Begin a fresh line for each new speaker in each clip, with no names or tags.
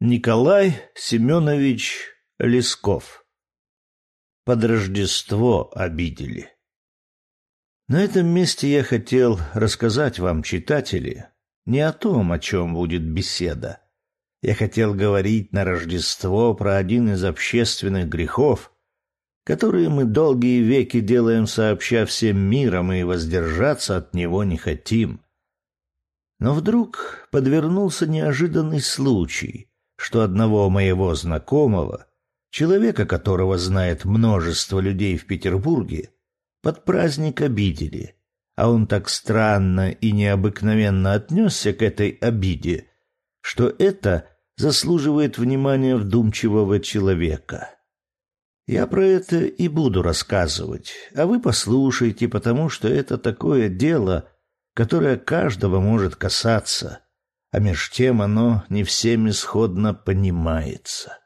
Николай Семенович Лесков. Под Рождество обидели. На этом месте я хотел рассказать вам, читатели, не о том, о чем будет беседа. Я хотел говорить на Рождество про один из общественных грехов, которые мы долгие веки делаем сообща всем миром и воздержаться от него не хотим. Но вдруг подвернулся неожиданный случай — что одного моего знакомого, человека, которого знает множество людей в Петербурге, под праздник обидели, а он так странно и необыкновенно отнесся к этой обиде, что это заслуживает внимания вдумчивого человека. Я про это и буду рассказывать, а вы послушайте, потому что это такое дело, которое каждого может касаться — а меж тем оно не всеми сходно понимается.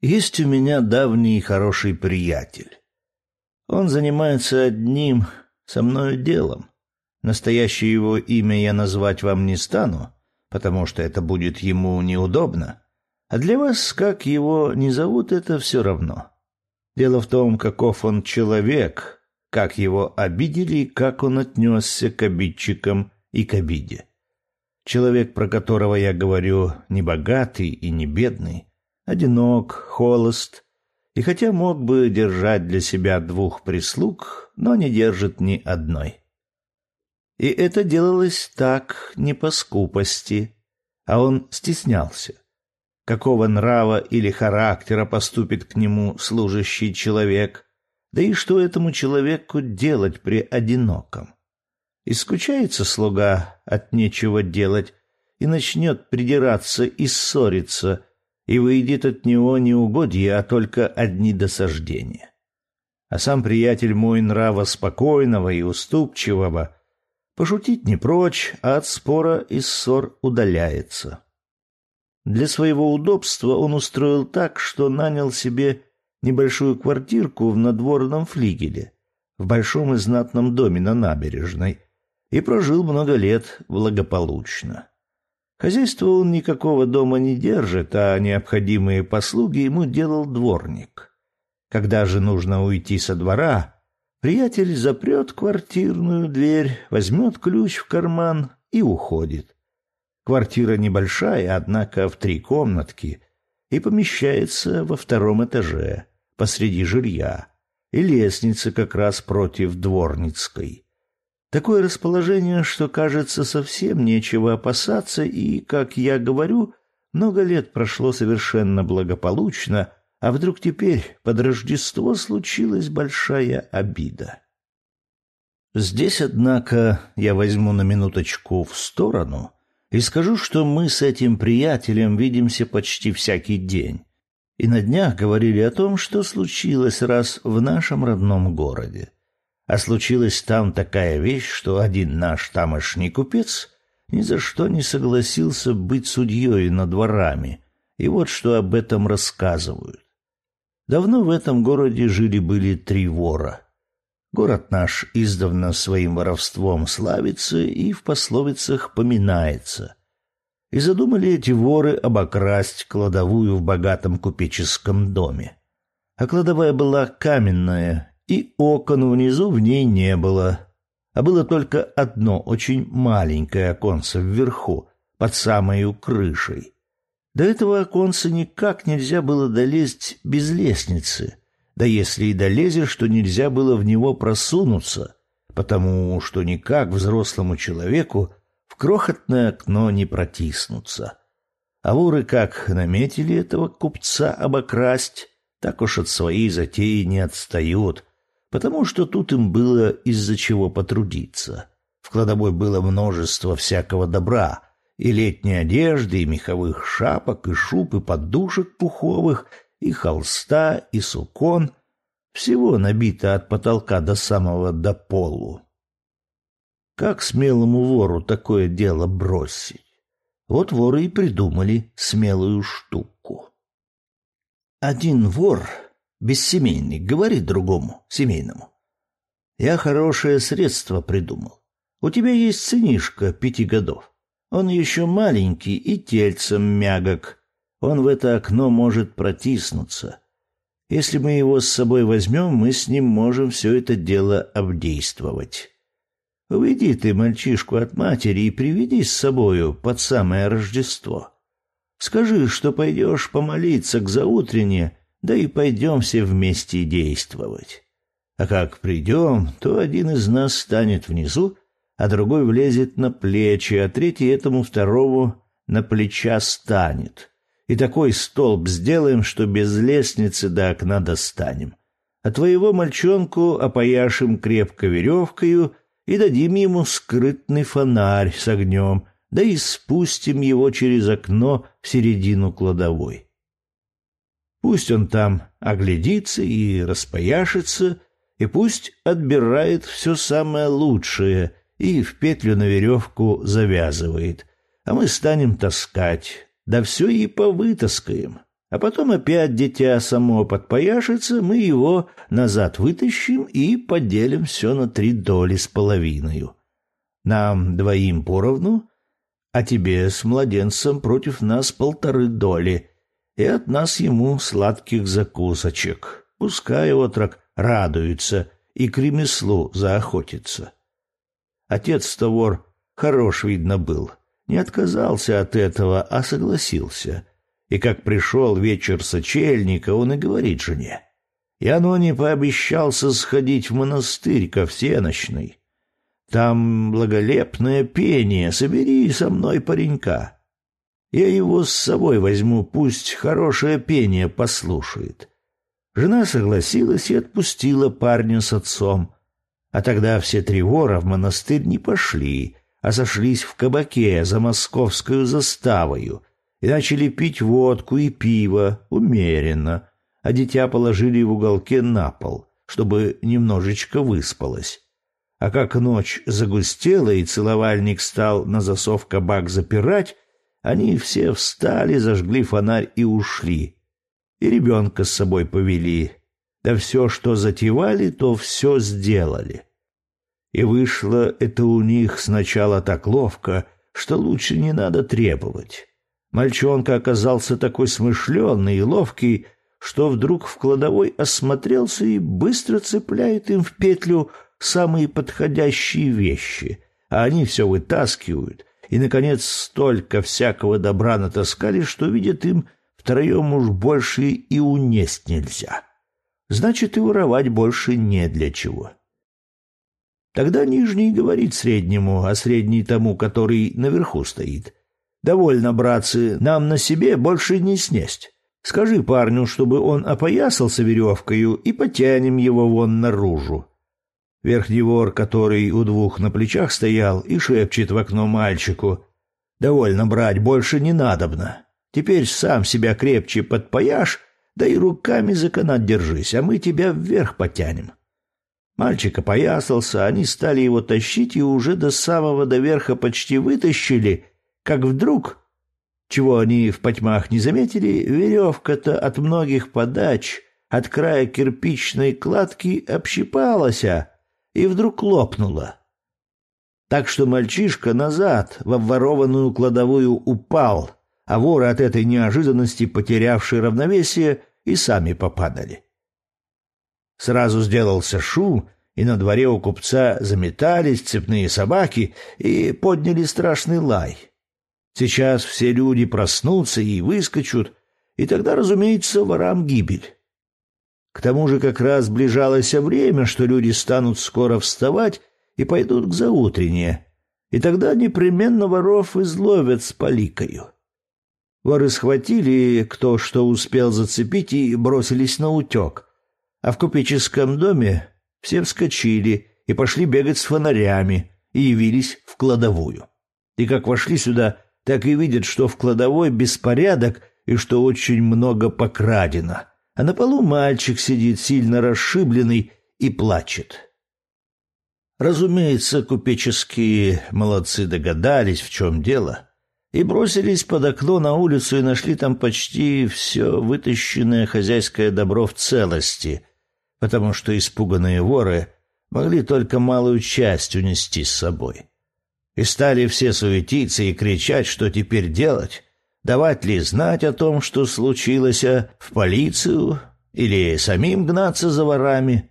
Есть у меня давний хороший приятель. Он занимается одним со мною делом. Настоящее его имя я назвать вам не стану, потому что это будет ему неудобно. А для вас, как его не зовут, это все равно. Дело в том, каков он человек, как его обидели и как он отнесся к обидчикам и к обиде. Человек, про которого я говорю, не богатый и не бедный, одинок, холост, и хотя мог бы держать для себя двух прислуг, но не держит ни одной. И это делалось так не по скупости, а он стеснялся. Какого нрава или характера поступит к нему служащий человек, да и что этому человеку делать при одиноком? И скучается слуга от нечего делать и начнет придираться и ссориться, и выйдет от него не угодья, а только одни досаждения. А сам приятель мой нрава спокойного и уступчивого пошутить не прочь, а от спора и ссор удаляется. Для своего удобства он устроил так, что нанял себе небольшую квартирку в надворном флигеле, в большом и знатном доме на набережной, и прожил много лет благополучно. Хозяйство он никакого дома не держит, а необходимые послуги ему делал дворник. Когда же нужно уйти со двора, приятель запрет квартирную дверь, возьмет ключ в карман и уходит. Квартира небольшая, однако в три комнатки, и помещается во втором этаже, посреди жилья, и лестница как раз против дворницкой. Такое расположение, что кажется совсем нечего опасаться, и, как я говорю, много лет прошло совершенно благополучно, а вдруг теперь под Рождество случилась большая обида. Здесь, однако, я возьму на минуточку в сторону и скажу, что мы с этим приятелем видимся почти всякий день. И на днях говорили о том, что случилось раз в нашем родном городе. А случилась там такая вещь, что один наш тамошний купец ни за что не согласился быть судьей над дворами, и вот что об этом рассказывают. Давно в этом городе жили-были три вора. Город наш издавна своим воровством славится и в пословицах поминается. И задумали эти воры обокрасть кладовую в богатом купеческом доме. А кладовая была каменная и окон внизу в ней не было, а было только одно очень маленькое оконце вверху, под самой крышей. До этого оконца никак нельзя было долезть без лестницы, да если и долезешь, то нельзя было в него просунуться, потому что никак взрослому человеку в крохотное окно не протиснуться. А воры как наметили этого купца обокрасть, так уж от своей затеи не отстают — потому что тут им было из-за чего потрудиться. В кладовой было множество всякого добра, и летней одежды, и меховых шапок, и шуб, и подушек пуховых, и холста, и сукон. Всего набито от потолка до самого до полу. Как смелому вору такое дело бросить? Вот воры и придумали смелую штуку. Один вор бессемейный, говори другому, семейному. Я хорошее средство придумал. У тебя есть сынишка пяти годов. Он еще маленький и тельцем мягок. Он в это окно может протиснуться. Если мы его с собой возьмем, мы с ним можем все это дело обдействовать. Уведи ты мальчишку от матери и приведи с собою под самое Рождество. Скажи, что пойдешь помолиться к заутрене да и пойдем все вместе действовать. А как придем, то один из нас станет внизу, а другой влезет на плечи, а третий этому второму на плеча станет. И такой столб сделаем, что без лестницы до окна достанем. А твоего мальчонку опояшем крепко веревкою и дадим ему скрытный фонарь с огнем, да и спустим его через окно в середину кладовой. Пусть он там а оглядится и распояшится, и пусть отбирает все самое лучшее и в петлю на веревку завязывает, а мы станем таскать, да все и повытаскаем. А потом опять дитя само подпояшится, мы его назад вытащим и поделим все на три доли с половиной. Нам двоим поровну, а тебе с младенцем против нас полторы доли — и от нас ему сладких закусочек. Пускай отрок радуется и к ремеслу заохотится. Отец-то вор хорош, видно, был. Не отказался от этого, а согласился. И как пришел вечер сочельника, он и говорит жене. Я, но не пообещался сходить в монастырь ко всеночной. Там благолепное пение, собери со мной паренька. Я его с собой возьму, пусть хорошее пение послушает. Жена согласилась и отпустила парня с отцом. А тогда все три вора в монастырь не пошли, а сошлись в кабаке за московскую заставою и начали пить водку и пиво умеренно, а дитя положили в уголке на пол, чтобы немножечко выспалось. А как ночь загустела и целовальник стал на засов кабак запирать, они все встали, зажгли фонарь и ушли. И ребенка с собой повели. Да все, что затевали, то все сделали. И вышло это у них сначала так ловко, что лучше не надо требовать. Мальчонка оказался такой смышленный и ловкий, что вдруг в кладовой осмотрелся и быстро цепляет им в петлю самые подходящие вещи, а они все вытаскивают и, наконец, столько всякого добра натаскали, что, видят им, втроем уж больше и унесть нельзя. Значит, и воровать больше не для чего. Тогда нижний говорит среднему, а средний тому, который наверху стоит. «Довольно, братцы, нам на себе больше не снесть. Скажи парню, чтобы он опоясался веревкою, и потянем его вон наружу. Верхний вор, который у двух на плечах стоял и шепчет в окно мальчику. «Довольно брать, больше не надобно. Теперь сам себя крепче подпаяшь, да и руками за канат держись, а мы тебя вверх потянем». Мальчик опоясался, они стали его тащить и уже до самого до верха почти вытащили, как вдруг, чего они в потьмах не заметили, веревка-то от многих подач, от края кирпичной кладки общипалась, а и вдруг лопнула. Так что мальчишка назад во ворованную кладовую упал, а воры от этой неожиданности, потерявшие равновесие, и сами попадали. Сразу сделался шум, и на дворе у купца заметались цепные собаки и подняли страшный лай. Сейчас все люди проснутся и выскочут, и тогда, разумеется, ворам гибель. К тому же как раз ближалось время, что люди станут скоро вставать и пойдут к заутренне, и тогда непременно воров изловят с поликою. Воры схватили кто что успел зацепить и бросились на утек, а в купеческом доме все вскочили и пошли бегать с фонарями и явились в кладовую. И как вошли сюда, так и видят, что в кладовой беспорядок и что очень много покрадено — а на полу мальчик сидит сильно расшибленный и плачет. Разумеется, купеческие молодцы догадались, в чем дело, и бросились под окно на улицу и нашли там почти все вытащенное хозяйское добро в целости, потому что испуганные воры могли только малую часть унести с собой. И стали все суетиться и кричать, что теперь делать, давать ли знать о том, что случилось, в полицию или самим гнаться за ворами?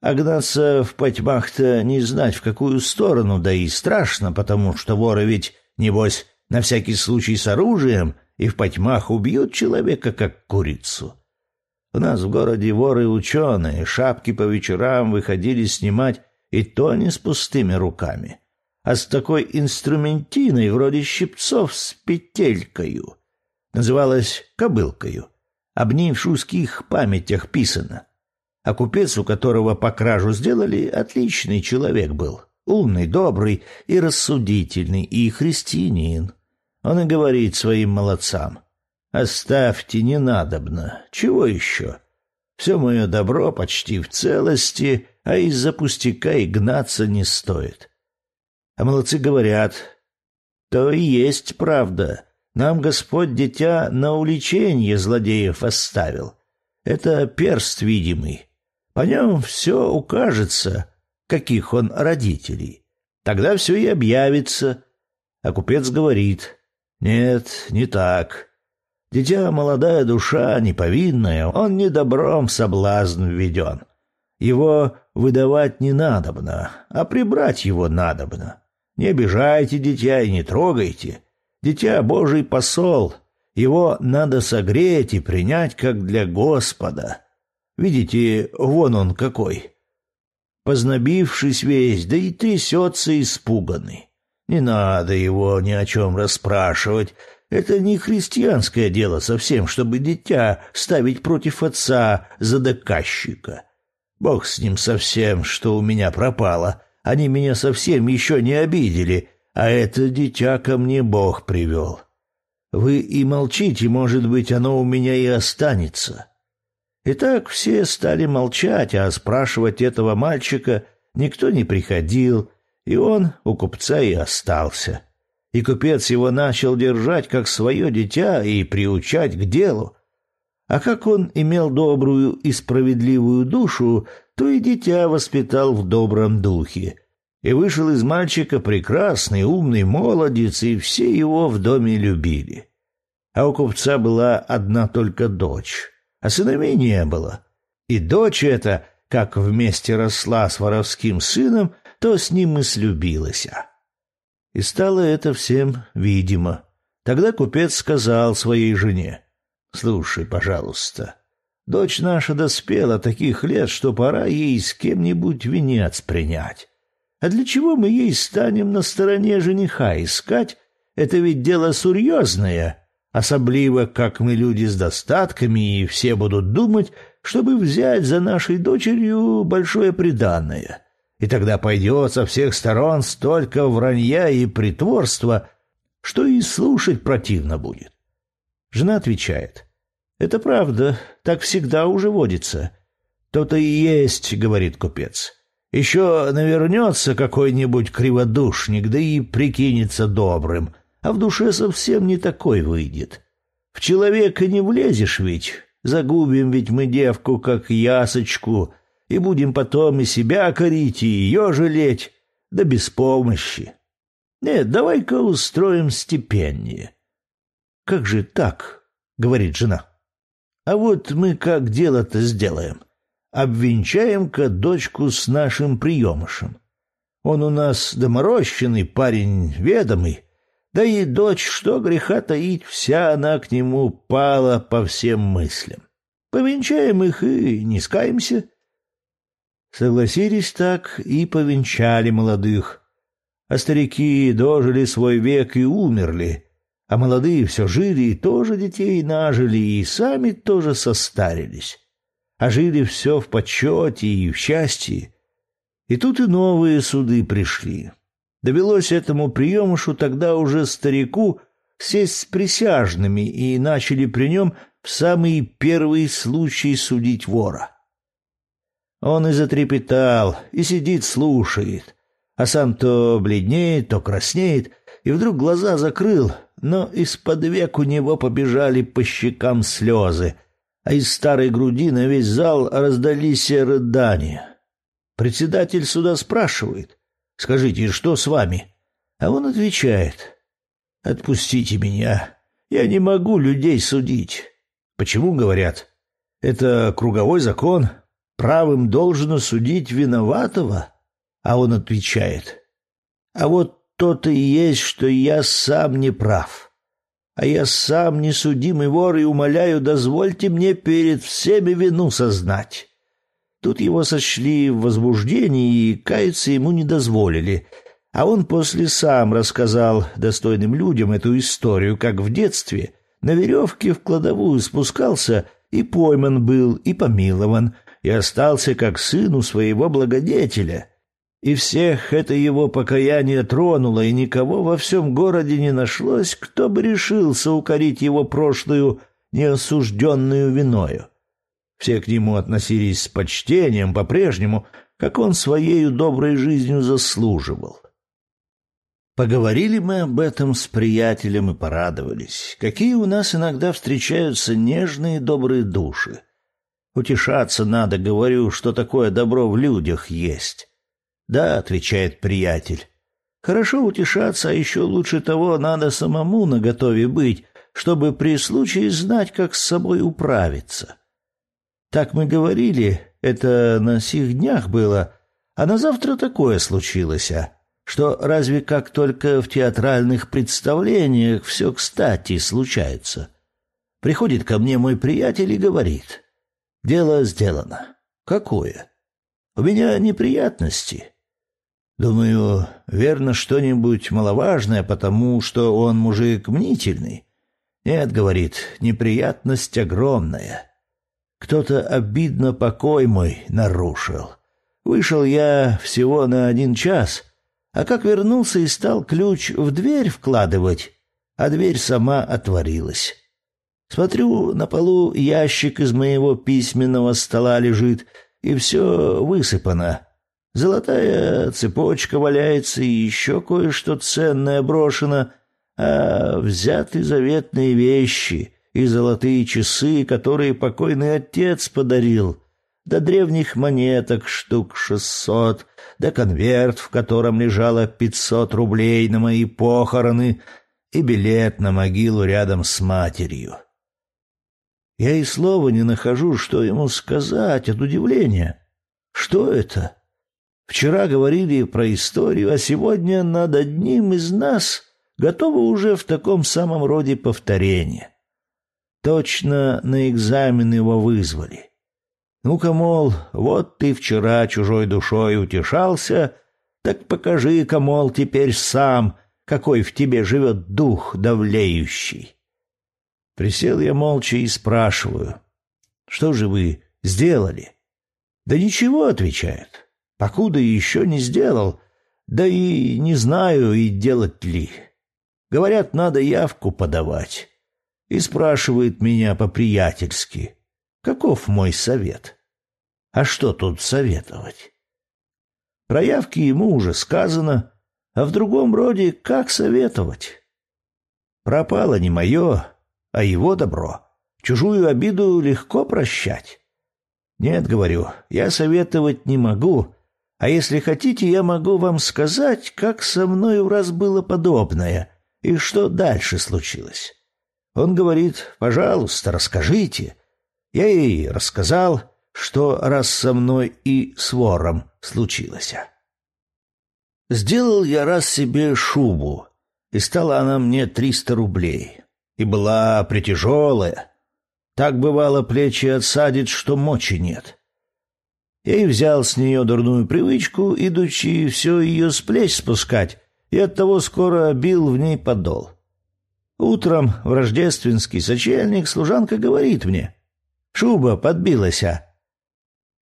А гнаться в потьмах-то не знать в какую сторону, да и страшно, потому что воры ведь, небось, на всякий случай с оружием и в потьмах убьют человека, как курицу. У нас в городе воры-ученые, шапки по вечерам выходили снимать, и то не с пустыми руками. — а с такой инструментиной вроде щипцов с петелькою. Называлась кобылкою. Об ней в шуских памятях писано. А купец, у которого по кражу сделали, отличный человек был. Умный, добрый и рассудительный, и христианин. Он и говорит своим молодцам. «Оставьте ненадобно. Чего еще? Все мое добро почти в целости, а из-за пустяка и гнаться не стоит» а молодцы говорят, то и есть правда. Нам Господь дитя на увлечение злодеев оставил. Это перст видимый. По нем все укажется, каких он родителей. Тогда все и объявится. А купец говорит, нет, не так. Дитя молодая душа, неповинная, он не добром соблазн введен. Его выдавать не надобно, а прибрать его надобно. Не обижайте дитя и не трогайте. Дитя Божий посол. Его надо согреть и принять как для Господа. Видите, вон он какой. Познобившись весь, да и трясется испуганный. Не надо его ни о чем расспрашивать. Это не христианское дело совсем, чтобы дитя ставить против отца за доказчика. Бог с ним совсем, что у меня пропало. Они меня совсем еще не обидели, а это дитя ко мне Бог привел. Вы и молчите, может быть, оно у меня и останется. Итак, все стали молчать, а спрашивать этого мальчика никто не приходил, и он у купца и остался. И купец его начал держать как свое дитя и приучать к делу. А как он имел добрую и справедливую душу, то и дитя воспитал в добром духе. И вышел из мальчика прекрасный, умный молодец, и все его в доме любили. А у купца была одна только дочь, а сыновей не было. И дочь эта, как вместе росла с воровским сыном, то с ним и слюбилась. И стало это всем видимо. Тогда купец сказал своей жене, «Слушай, пожалуйста, — Дочь наша доспела таких лет, что пора ей с кем-нибудь венец принять. А для чего мы ей станем на стороне жениха искать? Это ведь дело серьезное, особливо, как мы люди с достатками, и все будут думать, чтобы взять за нашей дочерью большое приданное. И тогда пойдет со всех сторон столько вранья и притворства, что и слушать противно будет. Жена отвечает — это правда, так всегда уже водится. То-то и есть, говорит купец. Еще навернется какой-нибудь криводушник, да и прикинется добрым, а в душе совсем не такой выйдет. В человека не влезешь ведь, загубим ведь мы девку, как ясочку, и будем потом и себя корить, и ее жалеть, да без помощи. Нет, давай-ка устроим степеннее. — Как же так? — говорит жена. А вот мы как дело-то сделаем. Обвенчаем к дочку с нашим приемышем. Он у нас доморощенный парень, ведомый. Да и дочь, что греха таить, вся она к нему пала по всем мыслям. Повенчаем их и не скаемся. Согласились так и повенчали молодых. А старики дожили свой век и умерли, а молодые все жили и тоже детей нажили, и сами тоже состарились. А жили все в почете и в счастье. И тут и новые суды пришли. Довелось этому приемушу тогда уже старику сесть с присяжными, и начали при нем в самый первый случай судить вора. Он и затрепетал, и сидит, слушает, а сам то бледнеет, то краснеет, и вдруг глаза закрыл, но из-под век у него побежали по щекам слезы, а из старой груди на весь зал раздались рыдания. Председатель суда спрашивает, «Скажите, что с вами?» А он отвечает, «Отпустите меня, я не могу людей судить». Почему, говорят, это круговой закон, правым должно судить виноватого? А он отвечает, «А вот что-то есть, что я сам не прав. А я сам несудимый вор и умоляю, дозвольте мне перед всеми вину сознать. Тут его сочли в возбуждении и каяться ему не дозволили. А он после сам рассказал достойным людям эту историю, как в детстве на веревке в кладовую спускался и пойман был, и помилован, и остался как сыну своего благодетеля и всех это его покаяние тронуло, и никого во всем городе не нашлось, кто бы решился укорить его прошлую неосужденную виною. Все к нему относились с почтением по-прежнему, как он своею доброй жизнью заслуживал. Поговорили мы об этом с приятелем и порадовались, какие у нас иногда встречаются нежные добрые души. Утешаться надо, говорю, что такое добро в людях есть. Да, отвечает приятель. Хорошо утешаться, а еще лучше того надо самому наготове быть, чтобы при случае знать, как с собой управиться. Так мы говорили, это на сих днях было, а на завтра такое случилось, что разве как только в театральных представлениях все кстати случается. Приходит ко мне мой приятель и говорит, «Дело сделано». «Какое?» «У меня неприятности». Думаю, верно что-нибудь маловажное, потому что он мужик мнительный. Нет, говорит, неприятность огромная. Кто-то обидно покой мой нарушил. Вышел я всего на один час, а как вернулся и стал ключ в дверь вкладывать, а дверь сама отворилась. Смотрю, на полу ящик из моего письменного стола лежит, и все высыпано. Золотая цепочка валяется и еще кое-что ценное брошено, а взяты заветные вещи и золотые часы, которые покойный отец подарил, до древних монеток штук шестьсот, до конверт, в котором лежало пятьсот рублей на мои похороны и билет на могилу рядом с матерью. Я и слова не нахожу, что ему сказать от удивления. Что это? — Вчера говорили про историю, а сегодня над одним из нас готовы уже в таком самом роде повторения. Точно на экзамен его вызвали. Ну-ка, мол, вот ты вчера чужой душой утешался, так покажи-ка, мол, теперь сам, какой в тебе живет дух давлеющий. Присел я молча и спрашиваю, что же вы сделали? Да ничего, отвечает, Покуда еще не сделал, да и не знаю, и делать ли. Говорят, надо явку подавать. И спрашивает меня по-приятельски, каков мой совет? А что тут советовать? Про явки ему уже сказано, а в другом роде как советовать? Пропало не мое, а его добро. Чужую обиду легко прощать. Нет, говорю, я советовать не могу, а если хотите, я могу вам сказать, как со мной у раз было подобное и что дальше случилось. Он говорит, пожалуйста, расскажите. Я ей рассказал, что раз со мной и с вором случилось. Сделал я раз себе шубу, и стала она мне триста рублей. И была притяжелая. Так бывало, плечи отсадит, что мочи нет. — я и взял с нее дурную привычку, идучи все ее с плеч спускать, и оттого скоро бил в ней подол. Утром в рождественский сочельник служанка говорит мне, «Шуба подбилась, а!»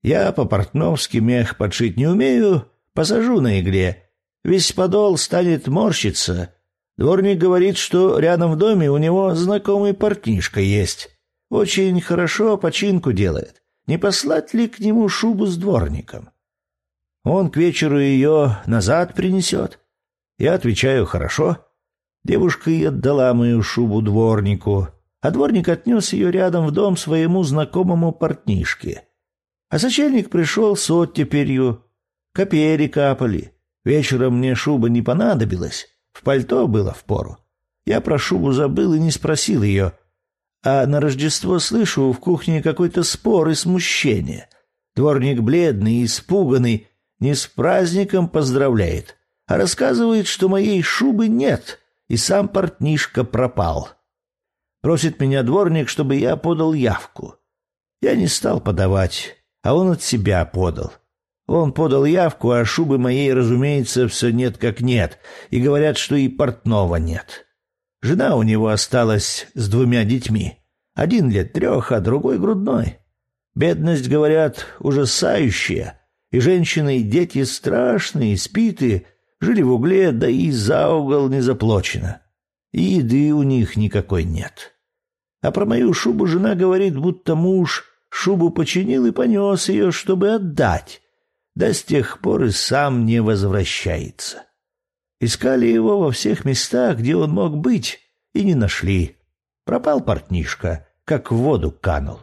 Я по-портновски мех подшить не умею, посажу на игле. Весь подол станет морщиться. Дворник говорит, что рядом в доме у него знакомый портнишка есть. Очень хорошо починку делает. Не послать ли к нему шубу с дворником? Он к вечеру ее назад принесет. Я отвечаю, хорошо. Девушка и отдала мою шубу дворнику, а дворник отнес ее рядом в дом своему знакомому портнишке. А сочельник пришел с оттеперью. Копери капали. Вечером мне шуба не понадобилась. В пальто было впору. Я про шубу забыл и не спросил ее, а на Рождество слышу в кухне какой-то спор и смущение. Дворник бледный, и испуганный, не с праздником поздравляет, а рассказывает, что моей шубы нет, и сам портнишка пропал. Просит меня дворник, чтобы я подал явку. Я не стал подавать, а он от себя подал. Он подал явку, а шубы моей, разумеется, все нет как нет, и говорят, что и портного нет. Жена у него осталась с двумя детьми. Один лет трех, а другой грудной. Бедность, говорят, ужасающая. И женщины, и дети страшные, спиты, жили в угле, да и за угол не заплачено. И еды у них никакой нет. А про мою шубу жена говорит, будто муж шубу починил и понес ее, чтобы отдать. Да с тех пор и сам не возвращается. Искали его во всех местах, где он мог быть, и не нашли. Пропал портнишка, как в воду канул.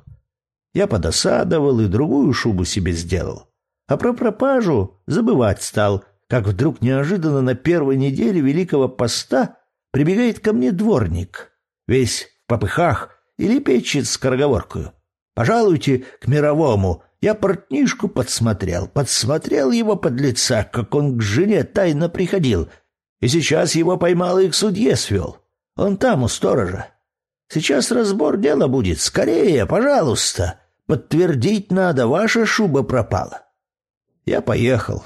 Я подосадовал и другую шубу себе сделал. А про пропажу забывать стал, как вдруг неожиданно на первой неделе Великого Поста прибегает ко мне дворник, весь в попыхах и лепечет скороговоркою. «Пожалуйте к мировому, я портнишку подсмотрел, подсмотрел его под лица, как он к жене тайно приходил, и сейчас его поймал их судье свел. Он там, у сторожа. Сейчас разбор дела будет. Скорее, пожалуйста. Подтвердить надо, ваша шуба пропала. Я поехал.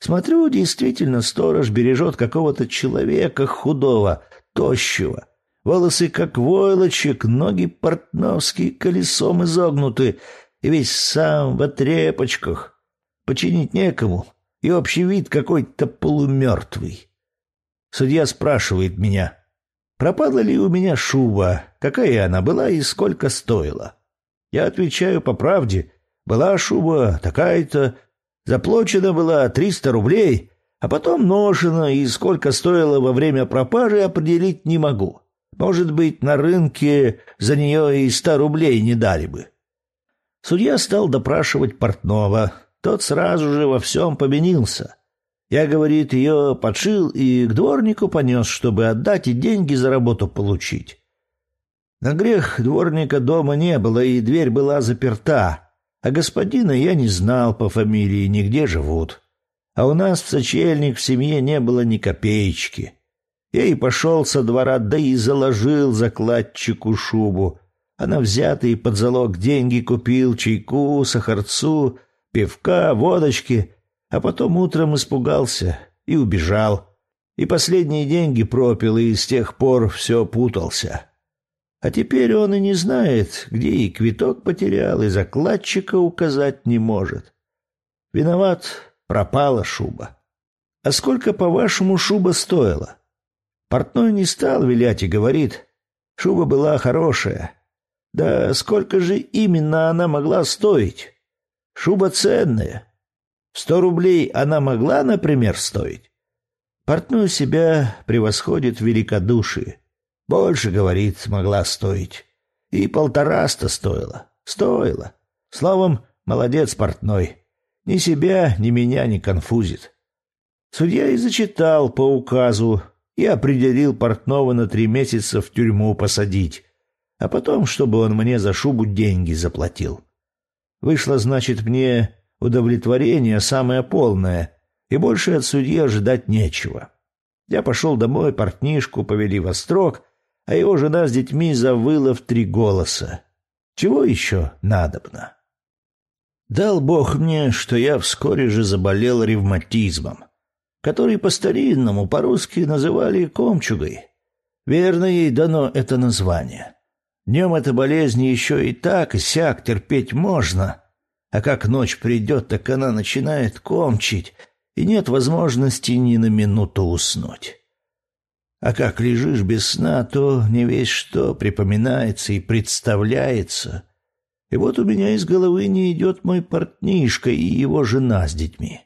Смотрю, действительно, сторож бережет какого-то человека худого, тощего. Волосы как войлочек, ноги портновские, колесом изогнуты, и весь сам в трепочках. Починить некому, и общий вид какой-то полумертвый. Судья спрашивает меня, пропала ли у меня шуба, какая она была и сколько стоила. Я отвечаю по правде, была шуба такая-то, заплачена была 300 рублей, а потом ношена и сколько стоила во время пропажи определить не могу. Может быть, на рынке за нее и ста рублей не дали бы. Судья стал допрашивать портного. Тот сразу же во всем поменился. Я, говорит, ее подшил и к дворнику понес, чтобы отдать и деньги за работу получить. На грех дворника дома не было, и дверь была заперта, а господина я не знал по фамилии, нигде живут. А у нас в сочельник в семье не было ни копеечки. Я и пошел со двора, да и заложил закладчику шубу. Она на взятые под залог деньги купил чайку, сахарцу, пивка, водочки — а потом утром испугался и убежал, и последние деньги пропил, и с тех пор все путался. А теперь он и не знает, где и квиток потерял, и закладчика указать не может. Виноват, пропала шуба. А сколько, по-вашему, шуба стоила? Портной не стал вилять и говорит, шуба была хорошая. Да сколько же именно она могла стоить? Шуба ценная, Сто рублей она могла, например, стоить. Портную себя превосходит великодушие. Больше, говорит, могла стоить. И полтораста стоило. Стоило. Словом, молодец портной. Ни себя, ни меня не конфузит. Судья и зачитал по указу и определил портного на три месяца в тюрьму посадить, а потом, чтобы он мне за шубу деньги заплатил. Вышло, значит, мне удовлетворение самое полное, и больше от судьи ожидать нечего. Я пошел домой, портнишку повели во строк, а его жена с детьми завыла в три голоса. Чего еще надобно? Дал Бог мне, что я вскоре же заболел ревматизмом, который по-старинному по-русски называли комчугой. Верно ей дано это название. Днем эта болезнь еще и так и сяк терпеть можно — а как ночь придет, так она начинает комчить, и нет возможности ни на минуту уснуть. А как лежишь без сна, то не весь что припоминается и представляется. И вот у меня из головы не идет мой портнишка и его жена с детьми.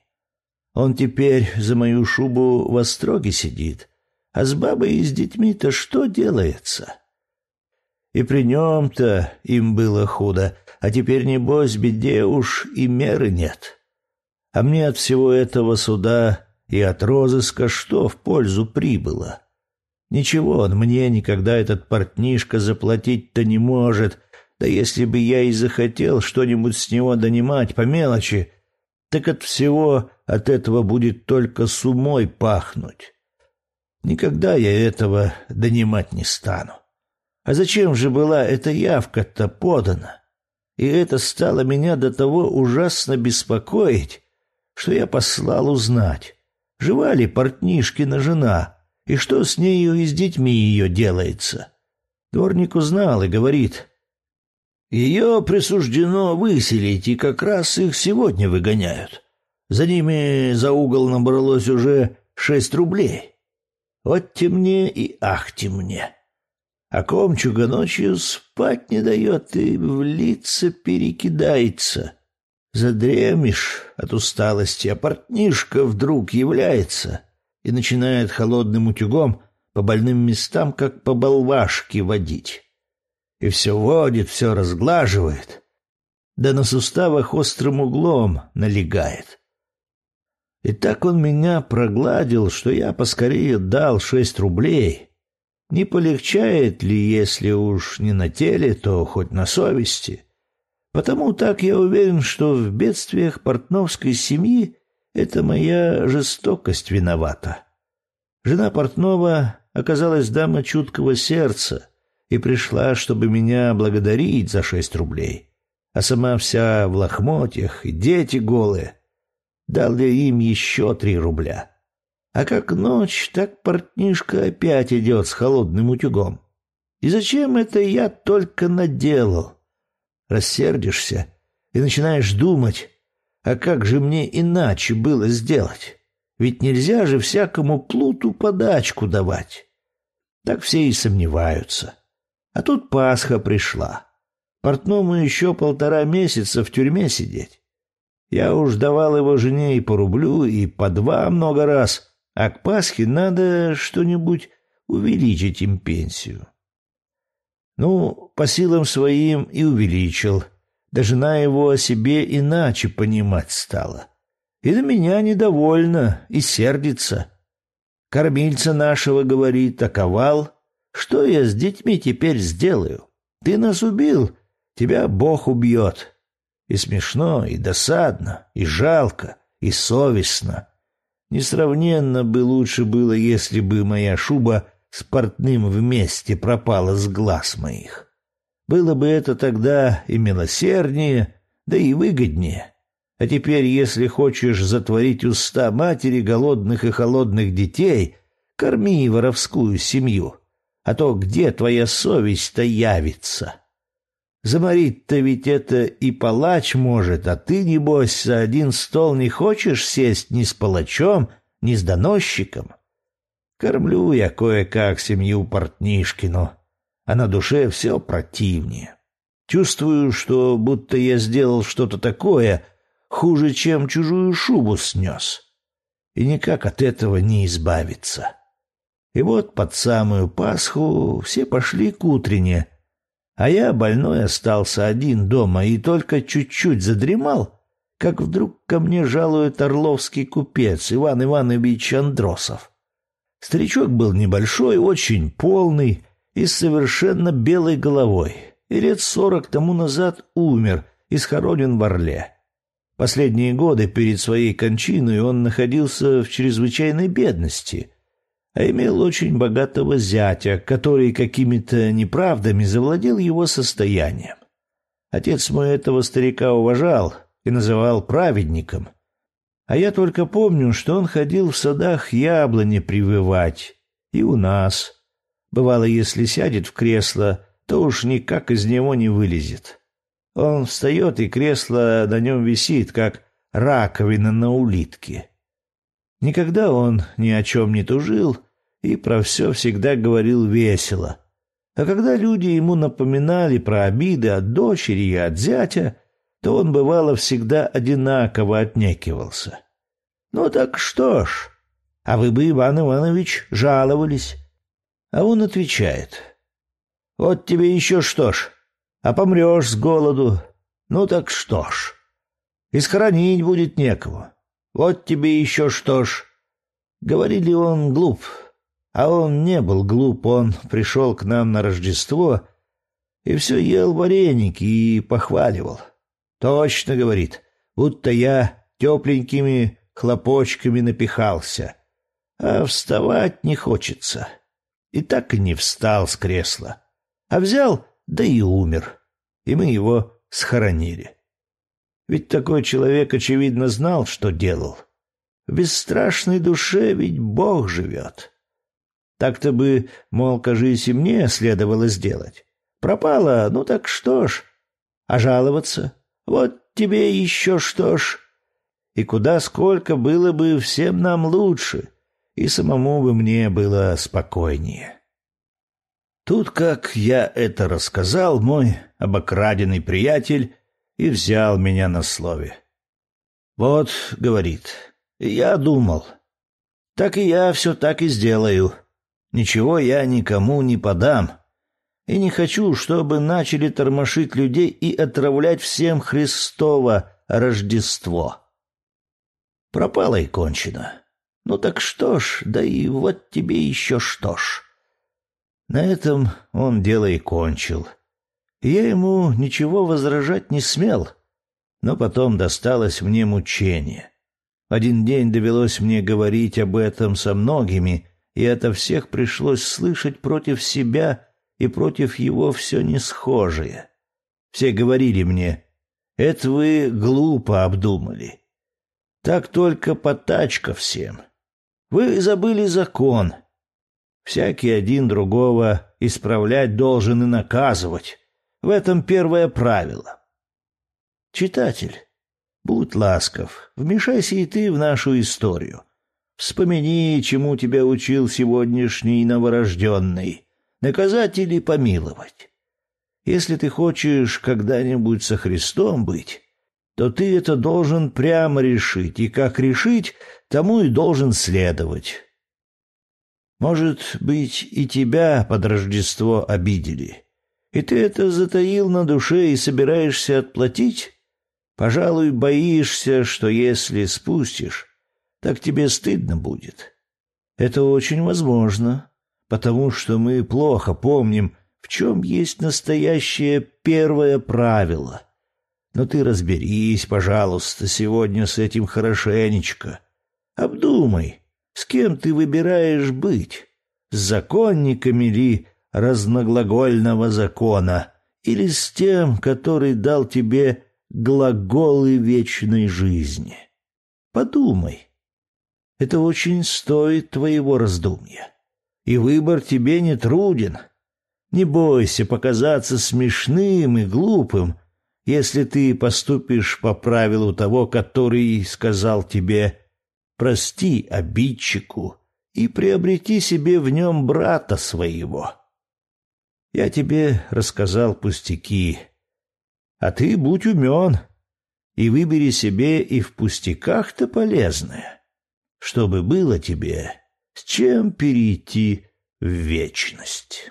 Он теперь за мою шубу во строге сидит, а с бабой и с детьми-то что делается?» и при нем-то им было худо, а теперь, небось, беде уж и меры нет. А мне от всего этого суда и от розыска что в пользу прибыло? Ничего он мне никогда этот портнишка заплатить-то не может, да если бы я и захотел что-нибудь с него донимать по мелочи, так от всего от этого будет только с умой пахнуть. Никогда я этого донимать не стану. А зачем же была эта явка-то подана? И это стало меня до того ужасно беспокоить, что я послал узнать, жива ли Портнишкина жена и что с нею и с детьми ее делается. Дворник узнал и говорит, «Ее присуждено выселить, и как раз их сегодня выгоняют. За ними за угол набралось уже шесть рублей. Вот темне и ах темне» о ком Чуга ночью спать не дает и в лица перекидается. Задремишь от усталости, а портнишка вдруг является и начинает холодным утюгом по больным местам, как по болвашке водить. И все водит, все разглаживает, да на суставах острым углом налегает. И так он меня прогладил, что я поскорее дал шесть рублей — не полегчает ли, если уж не на теле, то хоть на совести. Потому так я уверен, что в бедствиях портновской семьи это моя жестокость виновата. Жена Портнова оказалась дама чуткого сердца и пришла, чтобы меня благодарить за шесть рублей. А сама вся в лохмотьях, и дети голые. Дал я им еще три рубля. А как ночь, так портнишка опять идет с холодным утюгом. И зачем это я только наделал? Рассердишься и начинаешь думать, а как же мне иначе было сделать? Ведь нельзя же всякому плуту подачку давать. Так все и сомневаются. А тут Пасха пришла. Портному еще полтора месяца в тюрьме сидеть. Я уж давал его жене и по рублю, и по два много раз — а к Пасхе надо что-нибудь увеличить им пенсию. Ну, по силам своим и увеличил. Да жена его о себе иначе понимать стала. И на меня недовольна и сердится. Кормильца нашего, говорит, таковал. Что я с детьми теперь сделаю? Ты нас убил, тебя Бог убьет. И смешно, и досадно, и жалко, и совестно. Несравненно бы лучше было, если бы моя шуба с портным вместе пропала с глаз моих. Было бы это тогда и милосерднее, да и выгоднее. А теперь, если хочешь затворить уста матери голодных и холодных детей, корми воровскую семью, а то где твоя совесть-то явится?» Заморить то ведь это и палач может, а ты, небось, за один стол не хочешь сесть ни с палачом, ни с доносчиком. Кормлю я кое-как семью Портнишкину, а на душе все противнее. Чувствую, что будто я сделал что-то такое, хуже, чем чужую шубу снес. И никак от этого не избавиться. И вот под самую Пасху все пошли к утренне — а я больной остался один дома и только чуть-чуть задремал, как вдруг ко мне жалует орловский купец Иван Иванович Андросов. Старичок был небольшой, очень полный и с совершенно белой головой, и лет сорок тому назад умер и схоронен в Орле. Последние годы перед своей кончиной он находился в чрезвычайной бедности — а имел очень богатого зятя, который какими-то неправдами завладел его состоянием. Отец мой этого старика уважал и называл праведником. А я только помню, что он ходил в садах яблони прививать. И у нас. Бывало, если сядет в кресло, то уж никак из него не вылезет. Он встает, и кресло на нем висит, как раковина на улитке. Никогда он ни о чем не тужил, и про все всегда говорил весело. А когда люди ему напоминали про обиды от дочери и от зятя, то он, бывало, всегда одинаково отнекивался. «Ну так что ж, а вы бы, Иван Иванович, жаловались». А он отвечает. «Вот тебе еще что ж, а помрешь с голоду. Ну так что ж, и схоронить будет некого. Вот тебе еще что ж». Говорили он глуп, а он не был глуп, он пришел к нам на Рождество и все ел вареники и похваливал. Точно говорит, будто я тепленькими хлопочками напихался, а вставать не хочется. И так и не встал с кресла, а взял, да и умер, и мы его схоронили. Ведь такой человек, очевидно, знал, что делал. В бесстрашной душе ведь Бог живет. Так-то бы, мол, кажись, и мне следовало сделать. Пропала, ну так что ж. А жаловаться? Вот тебе еще что ж. И куда сколько было бы всем нам лучше, и самому бы мне было спокойнее. Тут, как я это рассказал, мой обокраденный приятель и взял меня на слове. «Вот», — говорит, — «я думал. Так и я все так и сделаю». Ничего я никому не подам. И не хочу, чтобы начали тормошить людей и отравлять всем Христово Рождество. Пропало и кончено. Ну так что ж, да и вот тебе еще что ж. На этом он дело и кончил. Я ему ничего возражать не смел, но потом досталось мне мучение. Один день довелось мне говорить об этом со многими, и ото всех пришлось слышать против себя и против его все несхожее. Все говорили мне, это вы глупо обдумали. Так только потачка всем. Вы забыли закон. Всякий один другого исправлять должен и наказывать. В этом первое правило. Читатель, будь ласков, вмешайся и ты в нашу историю. Вспомини, чему тебя учил сегодняшний новорожденный. Наказать или помиловать. Если ты хочешь когда-нибудь со Христом быть, то ты это должен прямо решить, и как решить, тому и должен следовать. Может быть, и тебя под Рождество обидели, и ты это затаил на душе и собираешься отплатить? Пожалуй, боишься, что если спустишь, так тебе стыдно будет. Это очень возможно, потому что мы плохо помним, в чем есть настоящее первое правило. Но ты разберись, пожалуйста, сегодня с этим хорошенечко. Обдумай, с кем ты выбираешь быть, с законниками ли разноглагольного закона или с тем, который дал тебе глаголы вечной жизни. Подумай, это очень стоит твоего раздумья. И выбор тебе не труден. Не бойся показаться смешным и глупым, если ты поступишь по правилу того, который сказал тебе «прости обидчику» и приобрети себе в нем брата своего. Я тебе рассказал пустяки, а ты будь умен» и выбери себе и в пустяках-то полезное чтобы было тебе с чем перейти в вечность.